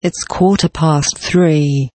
It's quarter past three.